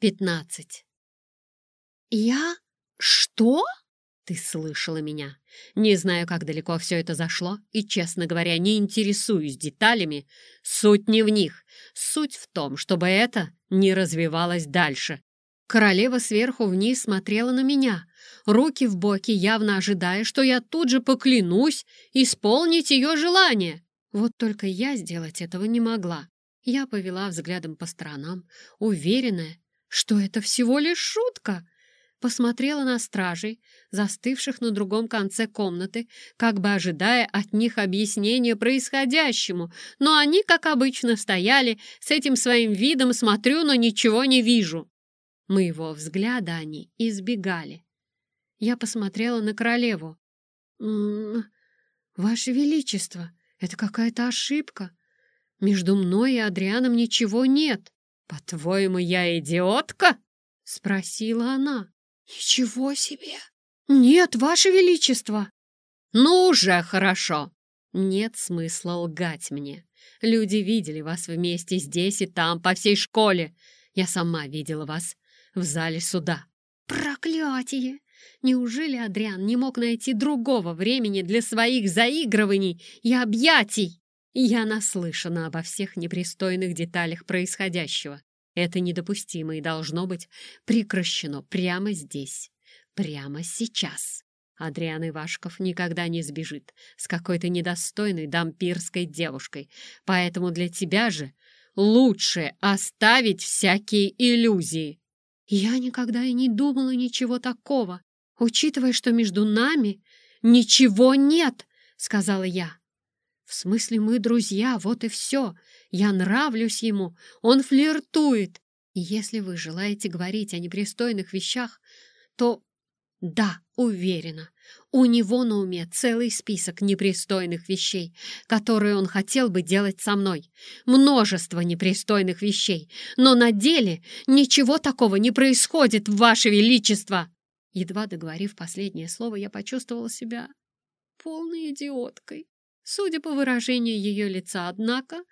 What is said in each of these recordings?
15. «Я? Что?» «Ты слышала меня. Не знаю, как далеко все это зашло, и, честно говоря, не интересуюсь деталями. Суть не в них. Суть в том, чтобы это не развивалось дальше». Королева сверху вниз смотрела на меня, руки в боки, явно ожидая, что я тут же поклянусь исполнить ее желание. Вот только я сделать этого не могла. Я повела взглядом по сторонам, уверенная, что это всего лишь шутка. Посмотрела на стражей, застывших на другом конце комнаты, как бы ожидая от них объяснения происходящему, но они, как обычно, стояли с этим своим видом «смотрю, но ничего не вижу». Моего взгляда они избегали. Я посмотрела на королеву. «М «М-м, «Ваше Величество, это какая-то ошибка. Между мной и Адрианом ничего нет. «По-твоему, я идиотка?» — спросила она. «Ничего себе! Нет, Ваше Величество!» «Ну уже хорошо! Нет смысла лгать мне. Люди видели вас вместе здесь и там, по всей школе. Я сама видела вас в зале суда». «Проклятие! Неужели Адриан не мог найти другого времени для своих заигрываний и объятий?» Я наслышана обо всех непристойных деталях происходящего. Это недопустимо и должно быть прекращено прямо здесь, прямо сейчас. Адриан Ивашков никогда не сбежит с какой-то недостойной дампирской девушкой, поэтому для тебя же лучше оставить всякие иллюзии. Я никогда и не думала ничего такого, учитывая, что между нами ничего нет, сказала я. В смысле, мы друзья, вот и все. Я нравлюсь ему, он флиртует. И если вы желаете говорить о непристойных вещах, то да, уверена, у него на уме целый список непристойных вещей, которые он хотел бы делать со мной. Множество непристойных вещей, но на деле ничего такого не происходит, Ваше Величество!» Едва договорив последнее слово, я почувствовала себя полной идиоткой. Судя по выражению ее лица, однако,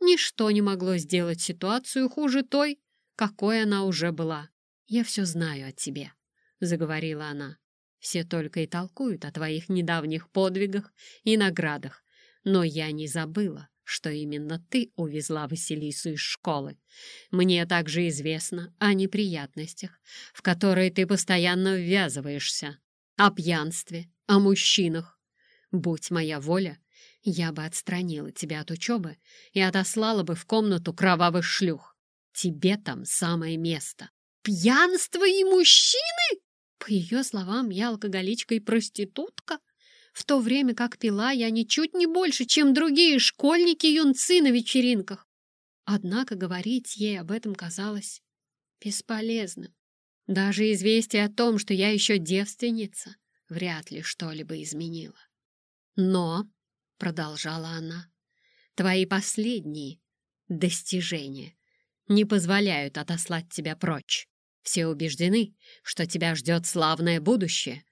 ничто не могло сделать ситуацию хуже той, какой она уже была. «Я все знаю о тебе», — заговорила она. «Все только и толкуют о твоих недавних подвигах и наградах, но я не забыла, что именно ты увезла Василису из школы. Мне также известно о неприятностях, в которые ты постоянно ввязываешься, о пьянстве, о мужчинах. Будь моя воля, я бы отстранила тебя от учебы и отослала бы в комнату кровавых шлюх. Тебе там самое место. Пьянство и мужчины? По ее словам, я алкоголичка и проститутка. В то время как пила я ничуть не больше, чем другие школьники-юнцы на вечеринках. Однако говорить ей об этом казалось бесполезным. Даже известие о том, что я еще девственница, вряд ли что-либо изменило. Но — продолжала она, — «твои последние достижения не позволяют отослать тебя прочь. Все убеждены, что тебя ждет славное будущее.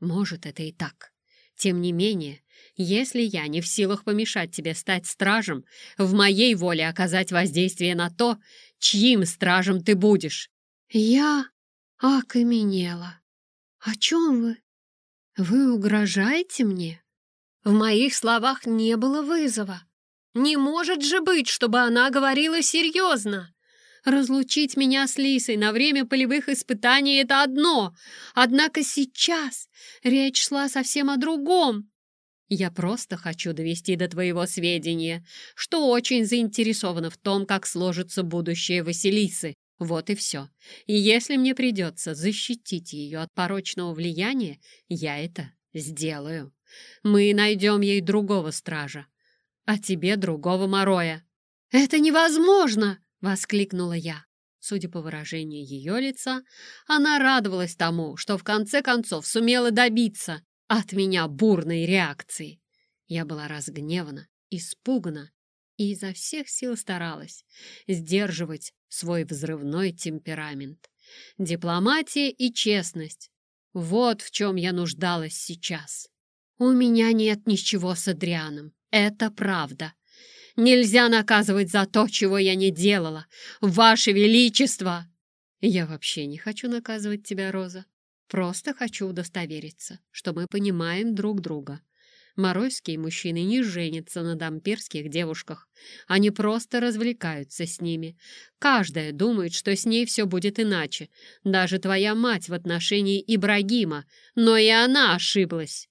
Может, это и так. Тем не менее, если я не в силах помешать тебе стать стражем, в моей воле оказать воздействие на то, чьим стражем ты будешь». «Я окаменела. О чем вы? Вы угрожаете мне?» В моих словах не было вызова. Не может же быть, чтобы она говорила серьезно. Разлучить меня с Лисой на время полевых испытаний — это одно, однако сейчас речь шла совсем о другом. Я просто хочу довести до твоего сведения, что очень заинтересована в том, как сложится будущее Василисы. Вот и все. И если мне придется защитить ее от порочного влияния, я это сделаю. Мы найдем ей другого стража, а тебе другого Мороя». «Это невозможно!» — воскликнула я. Судя по выражению ее лица, она радовалась тому, что в конце концов сумела добиться от меня бурной реакции. Я была разгневана, испугана и изо всех сил старалась сдерживать свой взрывной темперамент. Дипломатия и честность — вот в чем я нуждалась сейчас. «У меня нет ничего с Адрианом. Это правда. Нельзя наказывать за то, чего я не делала. Ваше Величество!» Я вообще не хочу наказывать тебя, Роза. Просто хочу удостовериться, что мы понимаем друг друга. Моройские мужчины не женятся на дампирских девушках. Они просто развлекаются с ними. Каждая думает, что с ней все будет иначе. Даже твоя мать в отношении Ибрагима. Но и она ошиблась.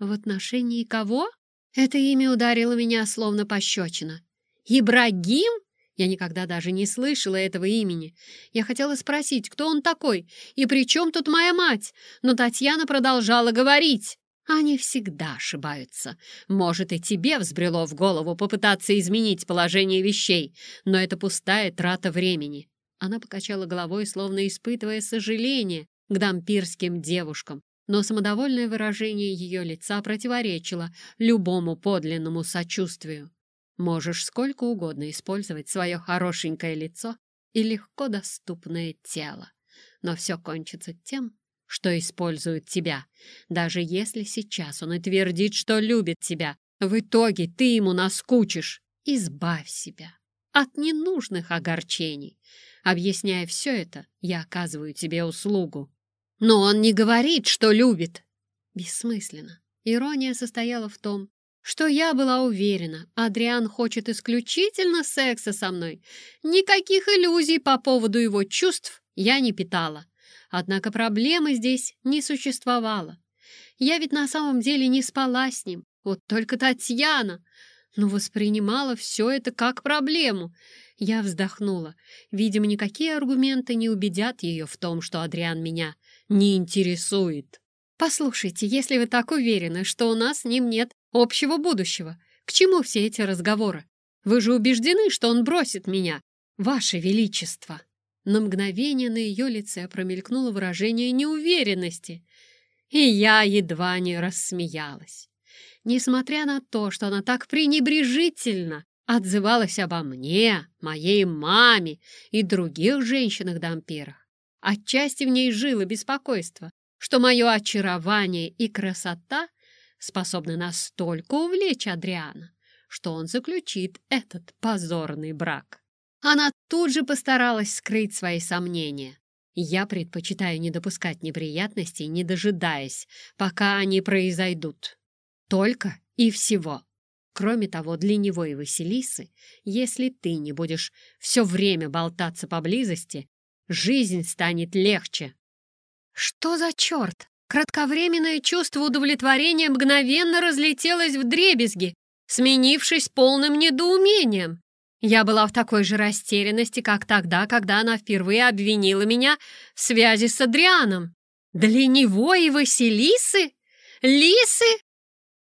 В отношении кого? Это имя ударило меня словно пощечина. Ибрагим? Я никогда даже не слышала этого имени. Я хотела спросить, кто он такой и при чем тут моя мать, но Татьяна продолжала говорить. Они всегда ошибаются. Может, и тебе взбрело в голову попытаться изменить положение вещей, но это пустая трата времени. Она покачала головой, словно испытывая сожаление к дампирским девушкам, но самодовольное выражение ее лица противоречило любому подлинному сочувствию. Можешь сколько угодно использовать свое хорошенькое лицо и легко доступное тело, но все кончится тем, что используют тебя. Даже если сейчас он и твердит, что любит тебя, в итоге ты ему наскучишь. Избавь себя от ненужных огорчений. Объясняя все это, я оказываю тебе услугу. Но он не говорит, что любит. Бессмысленно. Ирония состояла в том, что я была уверена, Адриан хочет исключительно секса со мной. Никаких иллюзий по поводу его чувств я не питала. Однако проблемы здесь не существовало. Я ведь на самом деле не спала с ним, вот только Татьяна. Но воспринимала все это как проблему. Я вздохнула. Видимо, никакие аргументы не убедят ее в том, что Адриан меня не интересует. «Послушайте, если вы так уверены, что у нас с ним нет общего будущего, к чему все эти разговоры? Вы же убеждены, что он бросит меня, Ваше Величество!» На мгновение на ее лице промелькнуло выражение неуверенности, и я едва не рассмеялась. Несмотря на то, что она так пренебрежительно отзывалась обо мне, моей маме и других женщинах-дампирах, отчасти в ней жило беспокойство, что мое очарование и красота способны настолько увлечь Адриана, что он заключит этот позорный брак. Она тут же постаралась скрыть свои сомнения. Я предпочитаю не допускать неприятностей, не дожидаясь, пока они произойдут. Только и всего. Кроме того, для него и Василисы, если ты не будешь все время болтаться поблизости, жизнь станет легче. Что за черт? Кратковременное чувство удовлетворения мгновенно разлетелось в дребезги, сменившись полным недоумением. Я была в такой же растерянности, как тогда, когда она впервые обвинила меня в связи с Адрианом. Для него и Василисы? Лисы?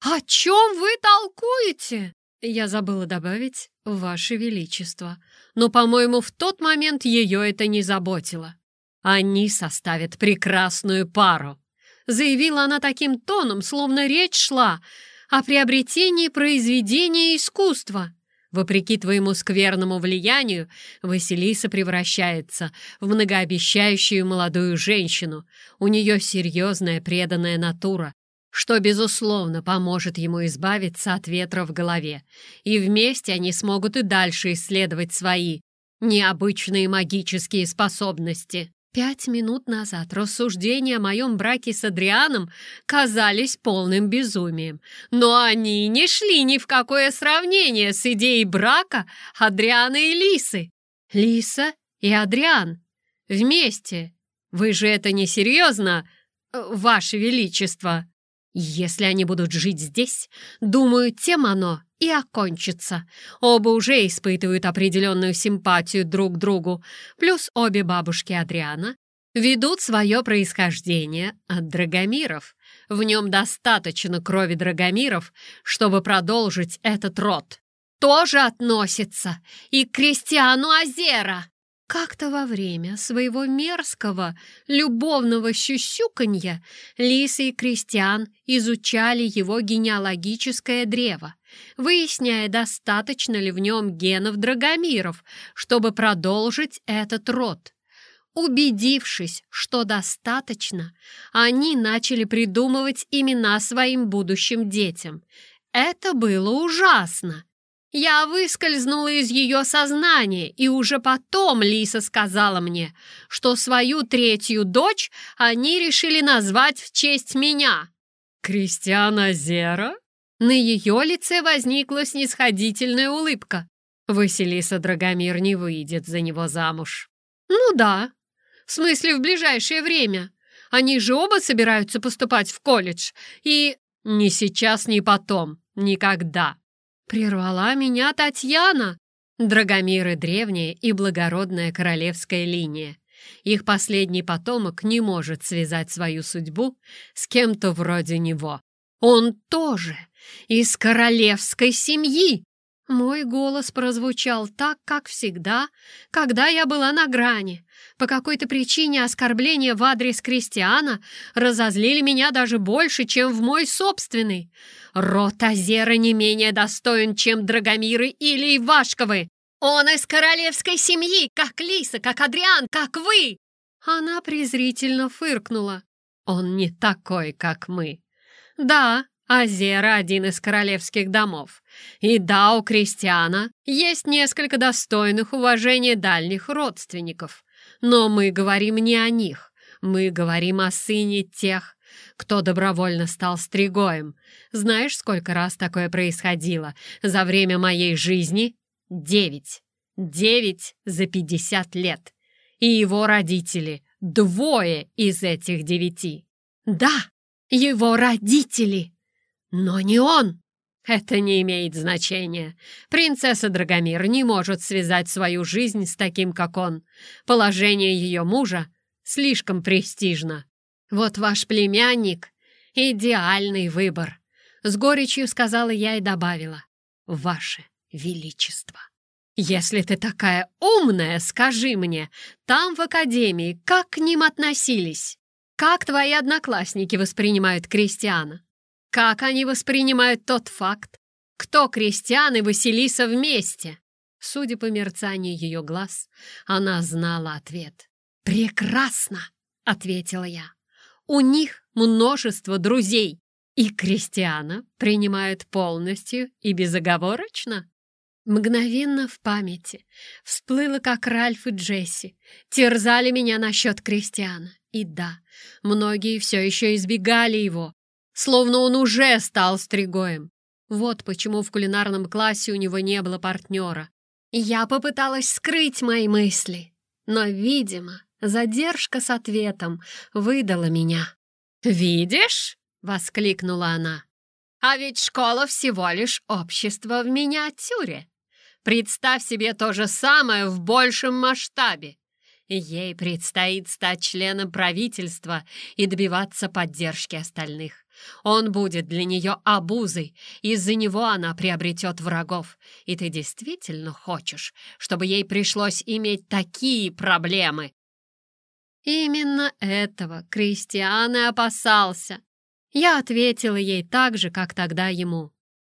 О чем вы толкуете? Я забыла добавить «Ваше Величество», но, по-моему, в тот момент ее это не заботило. Они составят прекрасную пару. Заявила она таким тоном, словно речь шла о приобретении произведения искусства. Вопреки твоему скверному влиянию, Василиса превращается в многообещающую молодую женщину. У нее серьезная преданная натура, что, безусловно, поможет ему избавиться от ветра в голове. И вместе они смогут и дальше исследовать свои необычные магические способности. Пять минут назад рассуждения о моем браке с Адрианом казались полным безумием, но они не шли ни в какое сравнение с идеей брака Адриана и Лисы. Лиса и Адриан вместе. Вы же это не серьезно, Ваше Величество? Если они будут жить здесь, думаю, тем оно и окончится. Оба уже испытывают определенную симпатию друг к другу, плюс обе бабушки Адриана ведут свое происхождение от Драгомиров. В нем достаточно крови Драгомиров, чтобы продолжить этот род. Тоже относится и к Кристиану Азера. Как-то во время своего мерзкого, любовного щущуканья Лиса и Кристиан изучали его генеалогическое древо, выясняя, достаточно ли в нем генов Драгомиров, чтобы продолжить этот род. Убедившись, что достаточно, они начали придумывать имена своим будущим детям. Это было ужасно. Я выскользнула из ее сознания, и уже потом Лиса сказала мне, что свою третью дочь они решили назвать в честь меня. «Кристиана Зера?» На ее лице возникла снисходительная улыбка. Василиса Драгомир не выйдет за него замуж. «Ну да. В смысле, в ближайшее время. Они же оба собираются поступать в колледж. И ни сейчас, ни потом. Никогда». Прервала меня Татьяна. Драгомиры — древняя и благородная королевская линия. Их последний потомок не может связать свою судьбу с кем-то вроде него. Он тоже из королевской семьи. Мой голос прозвучал так, как всегда, когда я была на грани. По какой-то причине оскорбления в адрес Кристиана разозлили меня даже больше, чем в мой собственный. Рот Азера не менее достоин, чем Драгомиры или Ивашковы. Он из королевской семьи, как Лиса, как Адриан, как вы!» Она презрительно фыркнула. «Он не такой, как мы. Да, Азера — один из королевских домов. И да, у Кристиана есть несколько достойных уважения дальних родственников. Но мы говорим не о них. Мы говорим о сыне тех, кто добровольно стал стригоем. Знаешь, сколько раз такое происходило за время моей жизни? Девять. Девять за пятьдесят лет. И его родители — двое из этих девяти. Да, его родители! Но не он! Это не имеет значения. Принцесса Драгомир не может связать свою жизнь с таким, как он. Положение ее мужа слишком престижно. Вот ваш племянник — идеальный выбор. С горечью сказала я и добавила. Ваше Величество. Если ты такая умная, скажи мне, там в академии как к ним относились? Как твои одноклассники воспринимают крестьяна? Как они воспринимают тот факт, кто Кристиан и Василиса вместе? Судя по мерцанию ее глаз, она знала ответ. «Прекрасно!» — ответила я. «У них множество друзей, и Кристиана принимают полностью и безоговорочно». Мгновенно в памяти всплыло, как Ральф и Джесси терзали меня насчет Кристиана. И да, многие все еще избегали его, словно он уже стал стригоем. Вот почему в кулинарном классе у него не было партнера. Я попыталась скрыть мои мысли, но, видимо, задержка с ответом выдала меня. «Видишь?» — воскликнула она. «А ведь школа всего лишь общество в миниатюре. Представь себе то же самое в большем масштабе. Ей предстоит стать членом правительства и добиваться поддержки остальных. Он будет для нее обузой, из-за него она приобретет врагов. И ты действительно хочешь, чтобы ей пришлось иметь такие проблемы?» Именно этого Кристиан и опасался. Я ответила ей так же, как тогда ему.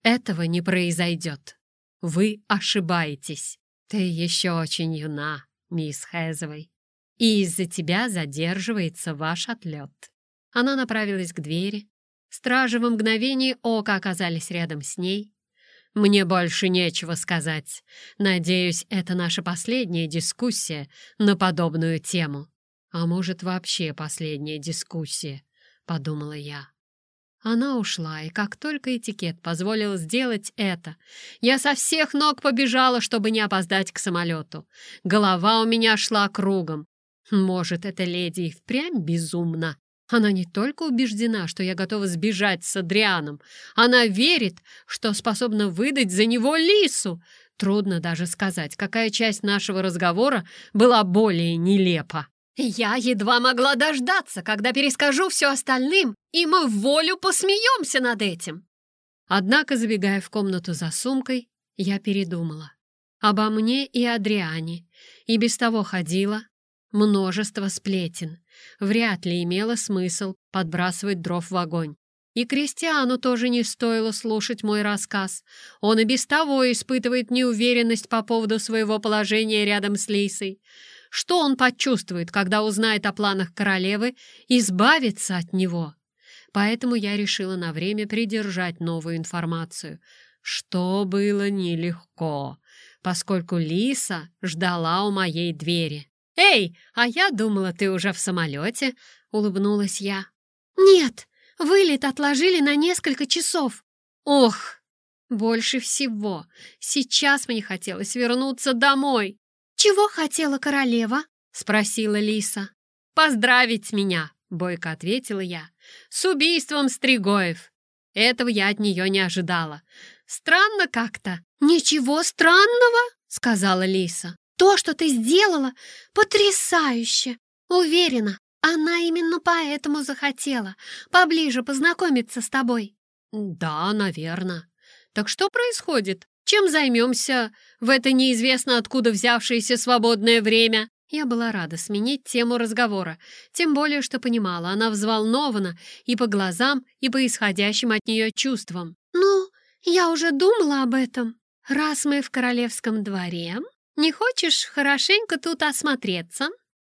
«Этого не произойдет. Вы ошибаетесь. Ты еще очень юна, мисс Хэзовой, и из-за тебя задерживается ваш отлет». Она направилась к двери, Стражи в мгновение ока оказались рядом с ней. «Мне больше нечего сказать. Надеюсь, это наша последняя дискуссия на подобную тему. А может, вообще последняя дискуссия», — подумала я. Она ушла, и как только этикет позволил сделать это, я со всех ног побежала, чтобы не опоздать к самолету. Голова у меня шла кругом. Может, эта леди и впрямь безумна, она не только убеждена, что я готова сбежать с Адрианом, она верит, что способна выдать за него Лису. Трудно даже сказать, какая часть нашего разговора была более нелепа. Я едва могла дождаться, когда перескажу все остальным, и мы в волю посмеемся над этим. Однако, забегая в комнату за сумкой, я передумала. Обо мне и Адриане, и без того ходила множество сплетен вряд ли имело смысл подбрасывать дров в огонь. И Кристиану тоже не стоило слушать мой рассказ. Он и без того испытывает неуверенность по поводу своего положения рядом с Лисой. Что он почувствует, когда узнает о планах королевы избавиться от него? Поэтому я решила на время придержать новую информацию. что было нелегко, поскольку Лиса ждала у моей двери. «Эй, а я думала, ты уже в самолете», — улыбнулась я. «Нет, вылет отложили на несколько часов». «Ох, больше всего сейчас мне хотелось вернуться домой». «Чего хотела королева?» — спросила Лиса. «Поздравить меня», — бойко ответила я, — «с убийством Стригоев. Этого я от нее не ожидала. Странно как-то». «Ничего странного», — сказала Лиса. «То, что ты сделала, потрясающе. Уверена, она именно поэтому захотела поближе познакомиться с тобой». «Да, наверное. Так что происходит? Чем займемся в это неизвестно откуда взявшееся свободное время?» Я была рада сменить тему разговора, тем более, что понимала, она взволнована и по глазам, и по исходящим от нее чувствам. «Ну, я уже думала об этом. Раз мы в королевском дворе, не хочешь хорошенько тут осмотреться?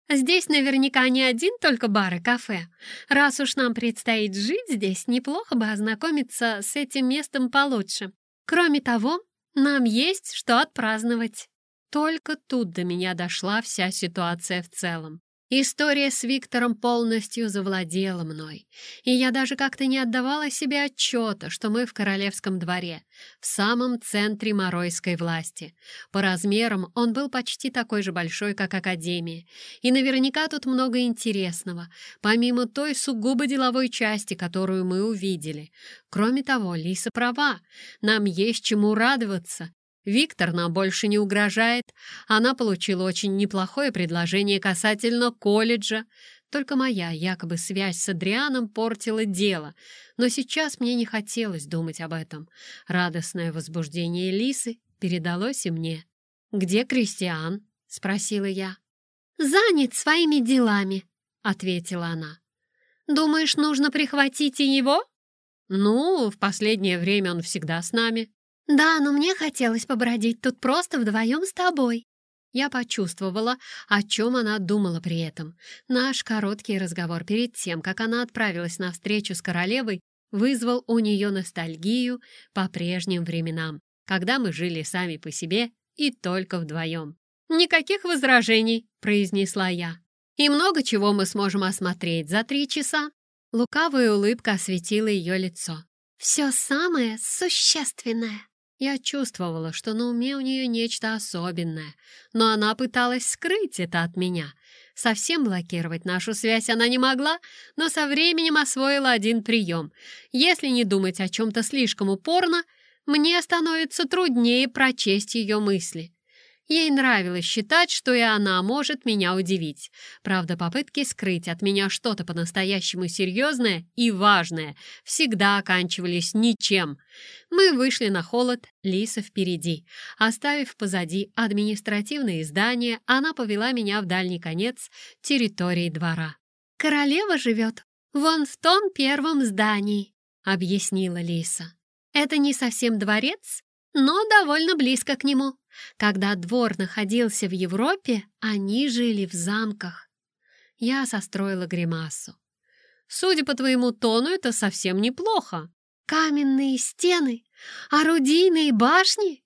Здесь наверняка не один только бар и кафе. Раз уж нам предстоит жить здесь, неплохо бы ознакомиться с этим местом получше. Кроме того, нам есть что отпраздновать». Только тут до меня дошла вся ситуация в целом. История с Виктором полностью завладела мной, и я даже как-то не отдавала себе отчета, что мы в королевском дворе, в самом центре моройской власти. По размерам он был почти такой же большой, как Академия, и наверняка тут много интересного, помимо той сугубо деловой части, которую мы увидели. Кроме того, Лиса права, нам есть чему радоваться, Виктор нам больше не угрожает. Она получила очень неплохое предложение касательно колледжа. Только моя якобы связь с Адрианом портила дело. Но сейчас мне не хотелось думать об этом. Радостное возбуждение Лисы передалось и мне. «Где Кристиан?» — спросила я. «Занят своими делами», — ответила она. «Думаешь, нужно прихватить и его?» «Ну, в последнее время он всегда с нами». «Да, но мне хотелось побродить тут просто вдвоем с тобой». Я почувствовала, о чем она думала при этом. Наш короткий разговор перед тем, как она отправилась на встречу с королевой, вызвал у нее ностальгию по прежним временам, когда мы жили сами по себе и только вдвоем. «Никаких возражений», — произнесла я. «И много чего мы сможем осмотреть за три часа». Лукавая улыбка осветила ее лицо. «Все самое существенное». Я чувствовала, что на уме у нее нечто особенное, но она пыталась скрыть это от меня. Совсем блокировать нашу связь она не могла, но со временем освоила один прием. Если не думать о чем-то слишком упорно, мне становится труднее прочесть ее мысли. Ей нравилось считать, что и она может меня удивить. Правда, попытки скрыть от меня что-то по-настоящему серьезное и важное всегда оканчивались ничем. Мы вышли на холод, Лиса впереди. Оставив позади административные здания, она повела меня в дальний конец территории двора. «Королева живет вон в том первом здании», — объяснила Лиса. «Это не совсем дворец, но довольно близко к нему. Когда двор находился в Европе, они жили в замках. Я состроила гримасу. Судя по твоему тону, это совсем неплохо. Каменные стены, орудийные башни.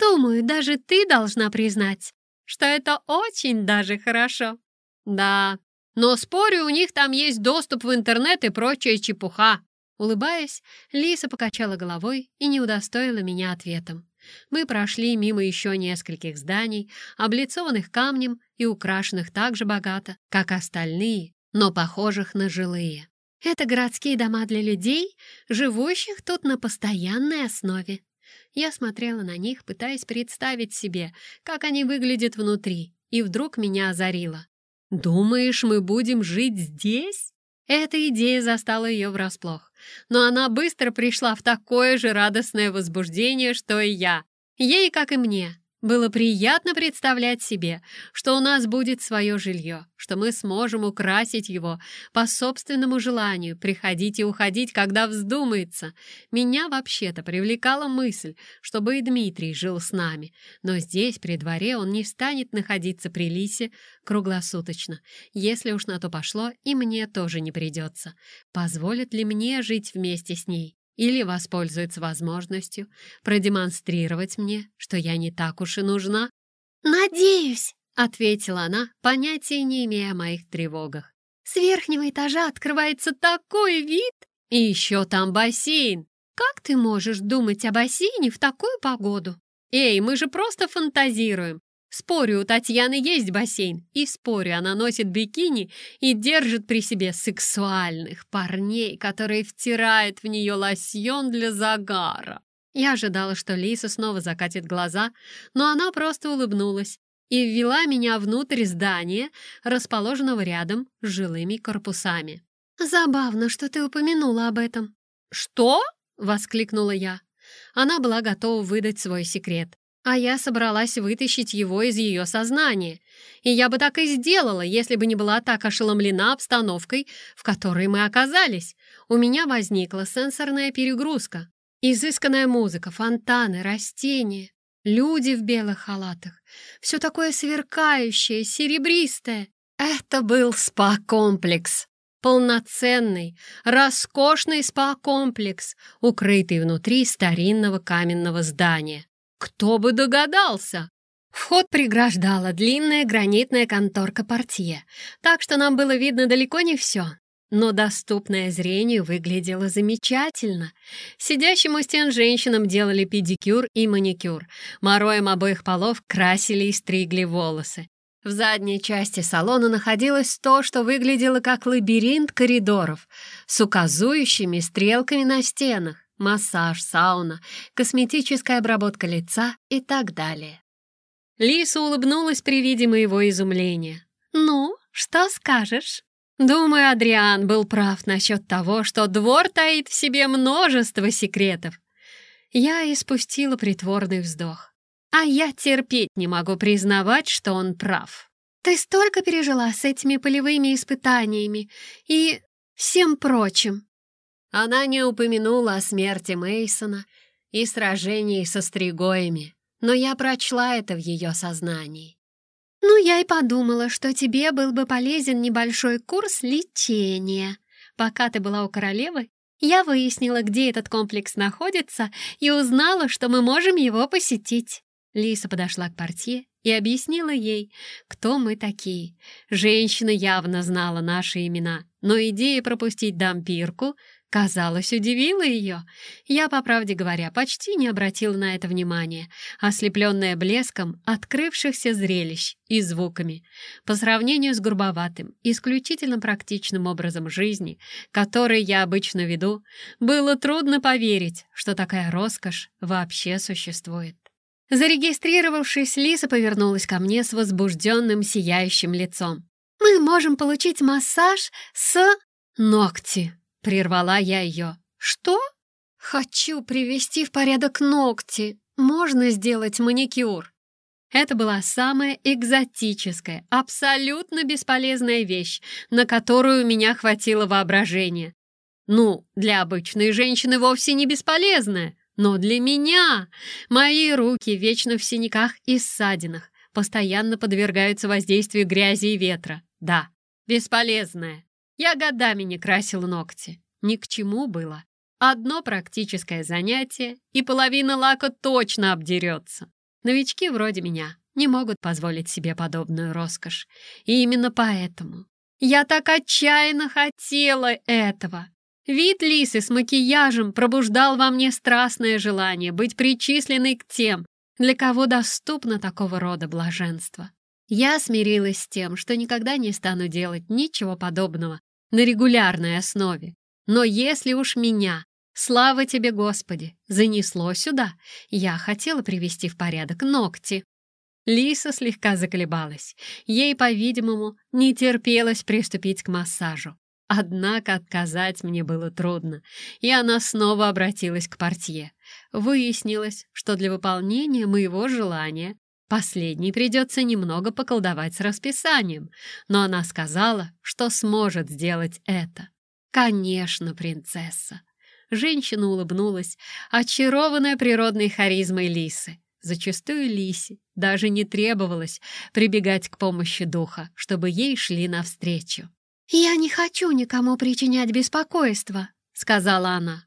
Думаю, даже ты должна признать, что это очень даже хорошо. Да, но спорю, у них там есть доступ в интернет и прочая чепуха. Улыбаясь, Лиса покачала головой и не удостоила меня ответом. Мы прошли мимо еще нескольких зданий, облицованных камнем и украшенных так же богато, как остальные, но похожих на жилые. Это городские дома для людей, живущих тут на постоянной основе. Я смотрела на них, пытаясь представить себе, как они выглядят внутри, и вдруг меня озарило. «Думаешь, мы будем жить здесь?» Эта идея застала ее врасплох, но она быстро пришла в такое же радостное возбуждение, что и я. Ей, как и мне, было приятно представлять себе, что у нас будет свое жилье, что мы сможем украсить его по собственному желанию, приходить и уходить, когда вздумается. Меня вообще-то привлекала мысль, чтобы и Дмитрий жил с нами, но здесь, при дворе, он не станет находиться при Лисе круглосуточно. Если уж на то пошло, и мне тоже не придется. Позволит ли мне жить вместе с ней? Или воспользуется возможностью продемонстрировать мне, что я не так уж и нужна. «Надеюсь», — ответила она, понятия не имея о моих тревогах. «С верхнего этажа открывается такой вид, и еще там бассейн. Как ты можешь думать о бассейне в такую погоду?» «Эй, мы же просто фантазируем. Спорю, у Татьяны есть бассейн, и спорю, она носит бикини и держит при себе сексуальных парней, которые втирают в нее лосьон для загара. Я ожидала, что Лиса снова закатит глаза, но она просто улыбнулась и ввела меня внутрь здания, расположенного рядом с жилыми корпусами. «Забавно, что ты упомянула об этом». «Что?» — воскликнула я. Она была готова выдать свой секрет а я собралась вытащить его из ее сознания. И я бы так и сделала, если бы не была так ошеломлена обстановкой, в которой мы оказались. У меня возникла сенсорная перегрузка. Изысканная музыка, фонтаны, растения, люди в белых халатах. Все такое сверкающее, серебристое. Это был спа-комплекс. Полноценный, роскошный спа-комплекс, укрытый внутри старинного каменного здания. Кто бы догадался? Вход преграждала длинная гранитная конторка портье, так что нам было видно далеко не все. Но доступное зрению выглядело замечательно. Сидящим у стен женщинам делали педикюр и маникюр. Мороем обоих полов красили и стригли волосы. В задней части салона находилось то, что выглядело как лабиринт коридоров с указующими стрелками на стенах массаж, сауна, косметическая обработка лица и так далее. Лиса улыбнулась при виде моего изумления. «Ну, что скажешь?» Думаю, Адриан был прав насчет того, что двор таит в себе множество секретов. Я испустила притворный вздох. А я терпеть не могу признавать, что он прав. «Ты столько пережила с этими полевыми испытаниями и всем прочим. Она не упомянула о смерти Мейсона и сражении со стригоями, но я прочла это в ее сознании. «Ну, я и подумала, что тебе был бы полезен небольшой курс лечения. Пока ты была у королевы, я выяснила, где этот комплекс находится, и узнала, что мы можем его посетить». Лиса подошла к портье и объяснила ей, кто мы такие. Женщина явно знала наши имена, но идея пропустить дампирку Казалось, удивило ее. Я, по правде говоря, почти не обратила на это внимания, ослепленная блеском открывшихся зрелищ и звуками. По сравнению с грубоватым, исключительно практичным образом жизни, который я обычно веду, было трудно поверить, что такая роскошь вообще существует. Зарегистрировавшись, Лиса повернулась ко мне с возбужденным сияющим лицом. «Мы можем получить массаж с...» «Ногти!» Прервала я ее. «Что?» «Хочу привести в порядок ногти. Можно сделать маникюр?» Это была самая экзотическая, абсолютно бесполезная вещь, на которую у меня хватило воображения. Ну, для обычной женщины вовсе не бесполезная, но для меня мои руки вечно в синяках и ссадинах, постоянно подвергаются воздействию грязи и ветра. Да, бесполезная. Я годами не красил ногти. Ни к чему было. Одно практическое занятие, и половина лака точно обдерется. Новички вроде меня не могут позволить себе подобную роскошь. И именно поэтому я так отчаянно хотела этого. Вид Лисы с макияжем пробуждал во мне страстное желание быть причисленной к тем, для кого доступно такого рода блаженство. Я смирилась с тем, что никогда не стану делать ничего подобного на регулярной основе. Но если уж меня, слава тебе, Господи, занесло сюда, я хотела привести в порядок ногти. Лиса слегка заколебалась. Ей, по-видимому, не терпелось приступить к массажу. Однако отказать мне было трудно, и она снова обратилась к портье. Выяснилось, что для выполнения моего желания Последней придется немного поколдовать с расписанием, но она сказала, что сможет сделать это. Конечно, принцесса. Женщина улыбнулась, очарованная природной харизмой Лисы. Зачастую Лисе даже не требовалось прибегать к помощи духа, чтобы ей шли навстречу. «Я не хочу никому причинять беспокойство», — сказала она.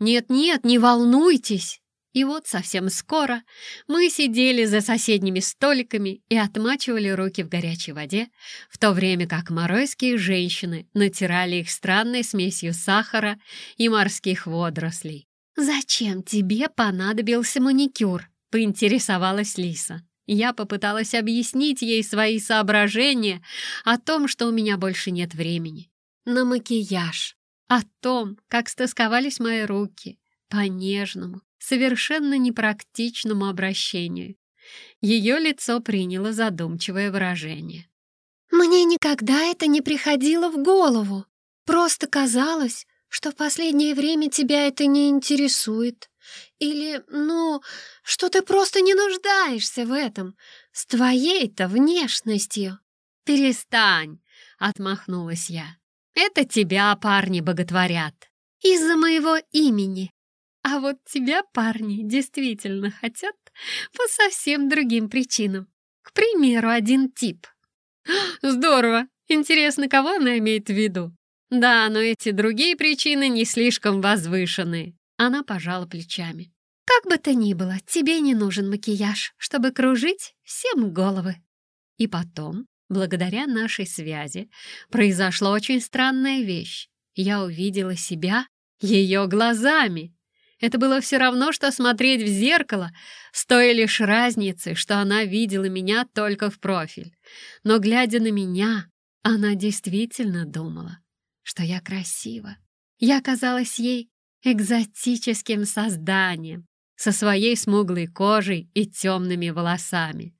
«Нет-нет, не волнуйтесь!» И вот совсем скоро мы сидели за соседними столиками и отмачивали руки в горячей воде, в то время как моройские женщины натирали их странной смесью сахара и морских водорослей. «Зачем тебе понадобился маникюр?» — поинтересовалась Лиса. Я попыталась объяснить ей свои соображения о том, что у меня больше нет времени. На макияж, о том, как стосковались мои руки, по-нежному, совершенно непрактичному обращению. Ее лицо приняло задумчивое выражение. «Мне никогда это не приходило в голову. Просто казалось, что в последнее время тебя это не интересует. Или, ну, что ты просто не нуждаешься в этом с твоей-то внешностью». «Перестань!» — отмахнулась я. «Это тебя парни боготворят. Из-за моего имени. А вот тебя парни действительно хотят по совсем другим причинам. К примеру, один тип. Здорово! Интересно, кого она имеет в виду? Да, но эти другие причины не слишком возвышенные. Она пожала плечами. Как бы то ни было, тебе не нужен макияж, чтобы кружить всем головы. И потом, благодаря нашей связи, произошла очень странная вещь. Я увидела себя ее глазами. Это было все равно, что смотреть в зеркало, с той лишь разницей, что она видела меня только в профиль. Но, глядя на меня, она действительно думала, что я красива. Я казалась ей экзотическим созданием, со своей смуглой кожей и темными волосами.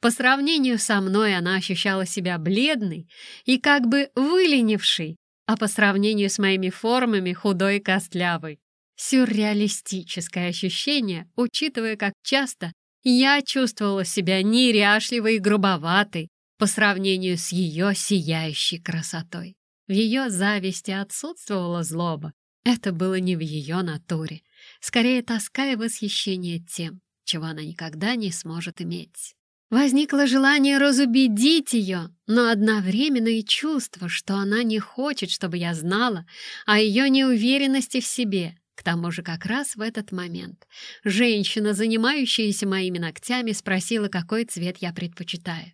По сравнению со мной она ощущала себя бледной и как бы выленившей, а по сравнению с моими формами худой и костлявой. Сюрреалистическое ощущение, учитывая, как часто я чувствовала себя неряшливой и грубоватой по сравнению с ее сияющей красотой. В ее зависти отсутствовала злоба. Это было не в ее натуре. Скорее, тоска и восхищение тем, чего она никогда не сможет иметь. Возникло желание разубедить ее, но одновременно и чувство, что она не хочет, чтобы я знала о ее неуверенности в себе, к тому же как раз в этот момент женщина, занимающаяся моими ногтями, спросила, какой цвет я предпочитаю.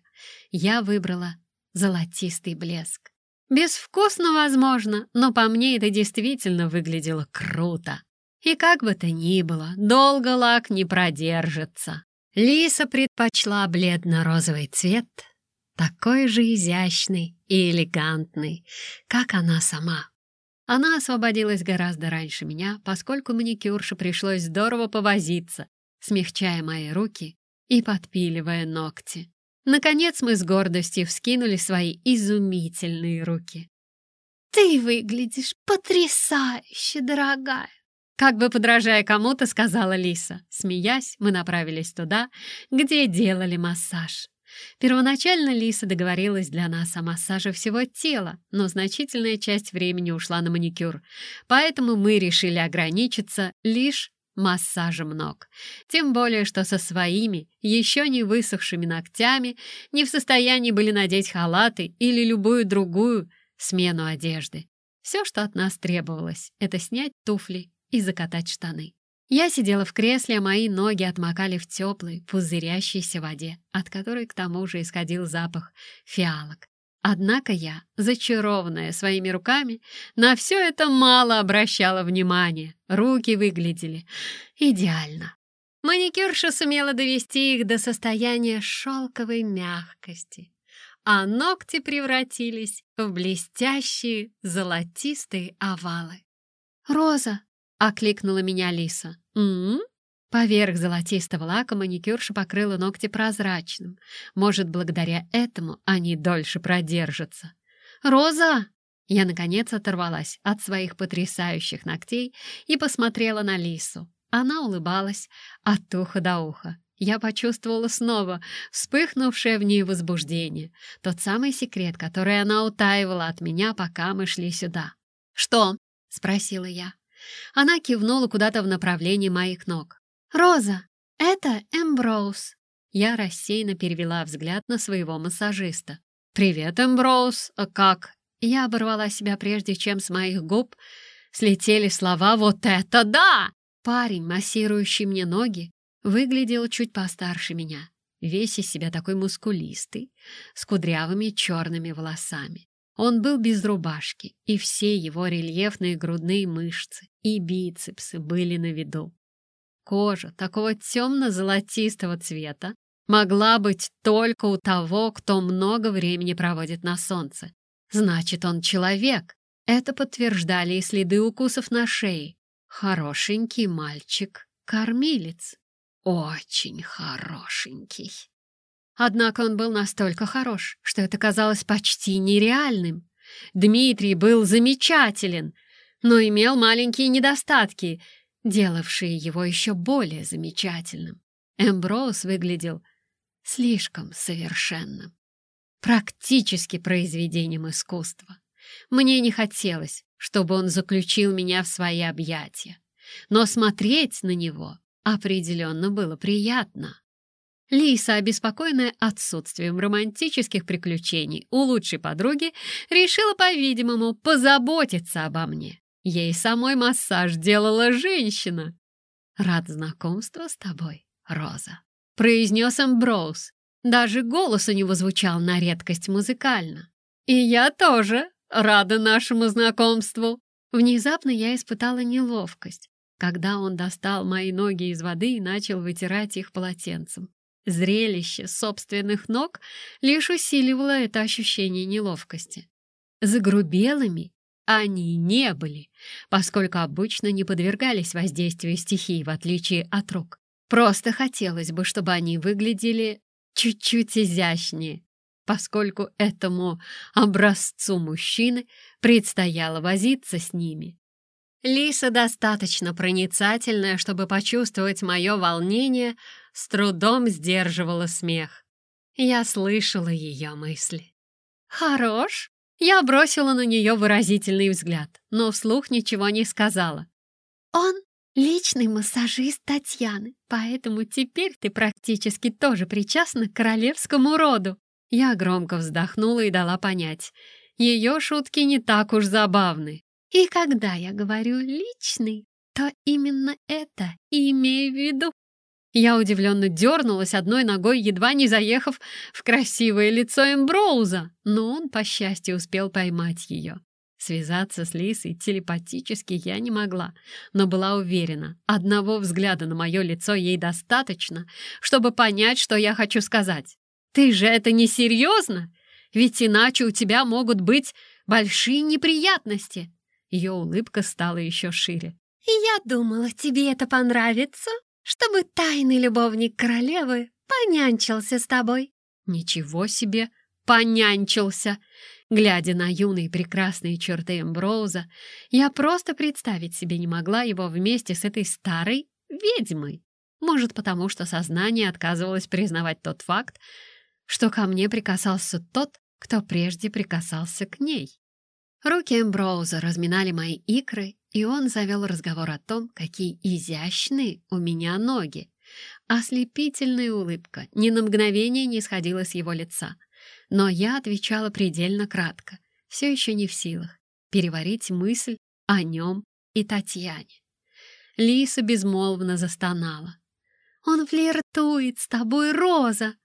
Я выбрала золотистый блеск. Безвкусно, возможно, но по мне это действительно выглядело круто. И как бы то ни было, долго лак не продержится. Лиса предпочла бледно-розовый цвет, такой же изящный и элегантный, как она сама. Она освободилась гораздо раньше меня, поскольку маникюрше пришлось здорово повозиться, смягчая мои руки и подпиливая ногти. Наконец мы с гордостью вскинули свои изумительные руки. «Ты выглядишь потрясающе, дорогая!» Как бы подражая кому-то, сказала Лиса. Смеясь, мы направились туда, где делали массаж. Первоначально Лиса договорилась для нас о массаже всего тела, но значительная часть времени ушла на маникюр, поэтому мы решили ограничиться лишь массажем ног. Тем более, что со своими, еще не высохшими ногтями не в состоянии были надеть халаты или любую другую смену одежды. Все, что от нас требовалось, это снять туфли и закатать штаны. Я сидела в кресле, а мои ноги отмокали в теплой, пузырящейся воде, от которой к тому же исходил запах фиалок. Однако я, зачарованная своими руками, на все это мало обращала внимания. Руки выглядели идеально. Маникюрша сумела довести их до состояния шелковой мягкости, а ногти превратились в блестящие золотистые овалы. «Роза!» — окликнула меня Лиса. «М-м?» Поверх золотистого лака маникюрша покрыла ногти прозрачным. Может, благодаря этому они дольше продержатся. «Роза!» Я, наконец, оторвалась от своих потрясающих ногтей и посмотрела на Лису. Она улыбалась от уха до уха. Я почувствовала снова вспыхнувшее в ней возбуждение. Тот самый секрет, который она утаивала от меня, пока мы шли сюда. «Что?» — спросила я. Она кивнула куда-то в направлении моих ног. «Роза, это Эмброуз». Я рассеянно перевела взгляд на своего массажиста. «Привет, Эмброуз. А как?» Я оборвала себя прежде, чем с моих губ слетели слова «Вот это да!» Парень, массирующий мне ноги, выглядел чуть постарше меня, весь из себя такой мускулистый, с кудрявыми черными волосами. Он был без рубашки, и все его рельефные грудные мышцы и бицепсы были на виду. Кожа такого темно-золотистого цвета могла быть только у того, кто много времени проводит на солнце. Значит, он человек. Это подтверждали и следы укусов на шее. Хорошенький мальчик-кормилец. Очень хорошенький. Однако он был настолько хорош, что это казалось почти нереальным. Дмитрий был замечателен, но имел маленькие недостатки, делавшие его еще более замечательным. Эмброуз выглядел слишком совершенным, практически произведением искусства. Мне не хотелось, чтобы он заключил меня в свои объятия, но смотреть на него определенно было приятно. Лиса, обеспокоенная отсутствием романтических приключений у лучшей подруги, решила, по-видимому, позаботиться обо мне. Ей самой массаж делала женщина. «Рад знакомству с тобой, Роза», — произнес Эмброуз. Даже голос у него звучал на редкость музыкально. «И я тоже рада нашему знакомству». Внезапно я испытала неловкость, когда он достал мои ноги из воды и начал вытирать их полотенцем. Зрелище собственных ног лишь усиливало это ощущение неловкости. Загрубелыми они не были, поскольку обычно не подвергались воздействию стихий, в отличие от рук. Просто хотелось бы, чтобы они выглядели чуть-чуть изящнее, поскольку этому образцу мужчины предстояло возиться с ними. Лиса достаточно проницательная, чтобы почувствовать мое волнение, с трудом сдерживала смех. Я слышала ее мысли. «Хорош!» Я бросила на нее выразительный взгляд, но вслух ничего не сказала. «Он личный массажист Татьяны, поэтому теперь ты практически тоже причастна к королевскому роду». Я громко вздохнула и дала понять. Ее шутки не так уж забавны. И когда я говорю «личный», то именно это и имею в виду. Я удивленно дернулась одной ногой, едва не заехав в красивое лицо Эмброуза, но он, по счастью, успел поймать ее. Связаться с Лисой телепатически я не могла, но была уверена, одного взгляда на мое лицо ей достаточно, чтобы понять, что я хочу сказать. «Ты же это не серьезно? Ведь иначе у тебя могут быть большие неприятности!» Ее улыбка стала еще шире. «Я думала, тебе это понравится!» Чтобы тайный любовник королевы понянчился с тобой». «Ничего себе! Понянчился!» Глядя на юные прекрасные черты Эмброуза, я просто представить себе не могла его вместе с этой старой ведьмой. Может, потому что сознание отказывалось признавать тот факт, что ко мне прикасался тот, кто прежде прикасался к ней. Руки Эмброуза разминали мои икры, и он завел разговор о том, какие изящные у меня ноги. Ослепительная улыбка ни на мгновение не сходила с его лица. Но я отвечала предельно кратко, все еще не в силах переварить мысль о нем и Татьяне. Лиса безмолвно застонала. «Он флиртует с тобой, Роза!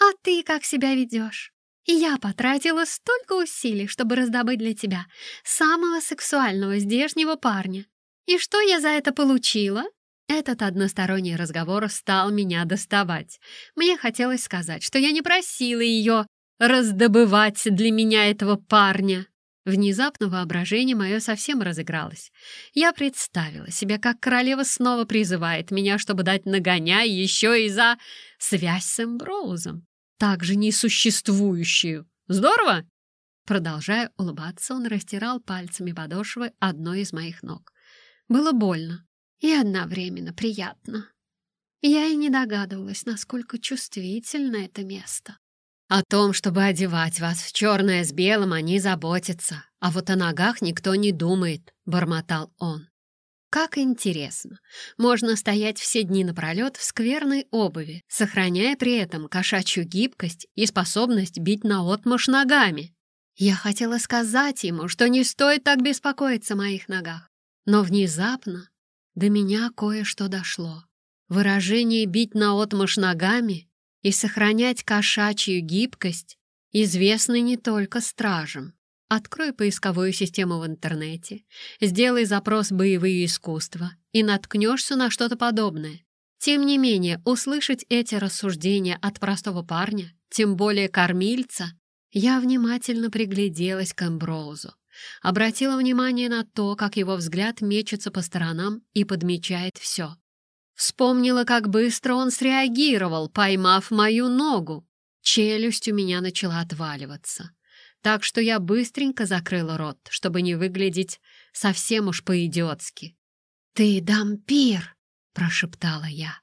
А ты как себя ведешь? Я потратила столько усилий, чтобы раздобыть для тебя самого сексуального здешнего парня. И что я за это получила? Этот односторонний разговор стал меня доставать. Мне хотелось сказать, что я не просила ее раздобывать для меня этого парня. Внезапно воображение мое совсем разыгралось. Я представила себе, как королева снова призывает меня, чтобы дать нагоняй еще и за связь с Эмброузом также несуществующую. Здорово?» Продолжая улыбаться, он растирал пальцами подошвы одной из моих ног. Было больно и одновременно приятно. Я и не догадывалась, насколько чувствительно это место. О том, чтобы одевать вас в черное с белым, они заботятся, а вот о ногах никто не думает, — бормотал он. Как интересно! Можно стоять все дни напролет в скверной обуви, сохраняя при этом кошачью гибкость и способность бить наотмашь ногами. Я хотела сказать ему, что не стоит так беспокоиться о моих ногах, Но внезапно до меня кое-что дошло. Выражение «бить наотмашь ногами» и сохранять кошачью гибкость известны не только стражам. Открой поисковую систему в интернете, сделай запрос «боевые искусства» и наткнешься на что-то подобное. Тем не менее, услышать эти рассуждения от простого парня, тем более кормильца, я внимательно пригляделась к Эмброузу, обратила внимание на то, как его взгляд мечется по сторонам и подмечает все. Вспомнила, как быстро он среагировал, поймав мою ногу. Челюсть у меня начала отваливаться. Так что я быстренько закрыла рот, чтобы не выглядеть совсем уж по-идиотски. «Ты дампир!» — прошептала я.